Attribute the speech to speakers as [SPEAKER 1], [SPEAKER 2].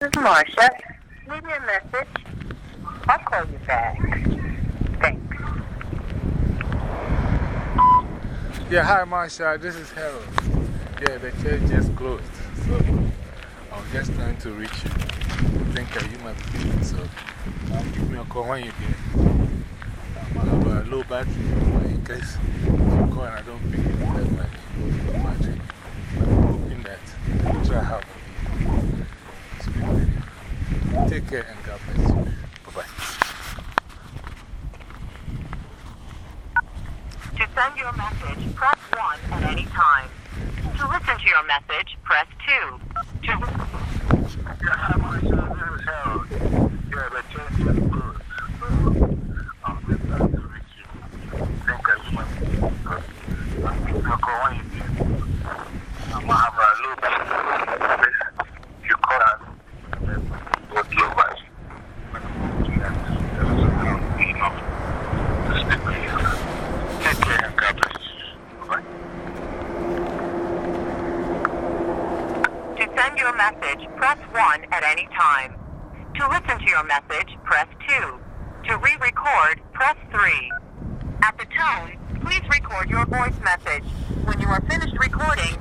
[SPEAKER 1] This is Marsha. Leave me a message. I'll call you back. Thanks.
[SPEAKER 2] Yeah, hi, Marsha. This is Harold. Yeah, the church just closed. So I was just trying to reach you. I think uh, you might be busy, so uh, give me a call when you get. Um, I have a low battery in case you call and I don't pick it. Low battery. But I'm hoping that you try help me. Speak with you. Take care and God bless you. Bye bye.
[SPEAKER 1] To send your message, press 1 at any time. To listen to your message, press 2. To
[SPEAKER 2] Yeah, hi, Marsha. This is Harold. Yeah, the church is closed. So I'm just trying to reach you. I think I you might be busy, but I'll give you a call you. I'm going to have a look. If you call us, then we'll go by. But I'm looking at this. There's a enough to speak with you. Take care and God bless you. Bye-bye.
[SPEAKER 1] To send your message, press 1 at any time. To listen to your message, press 2. To re-record, press 3. At the tone, please record your voice message. When you are finished recording,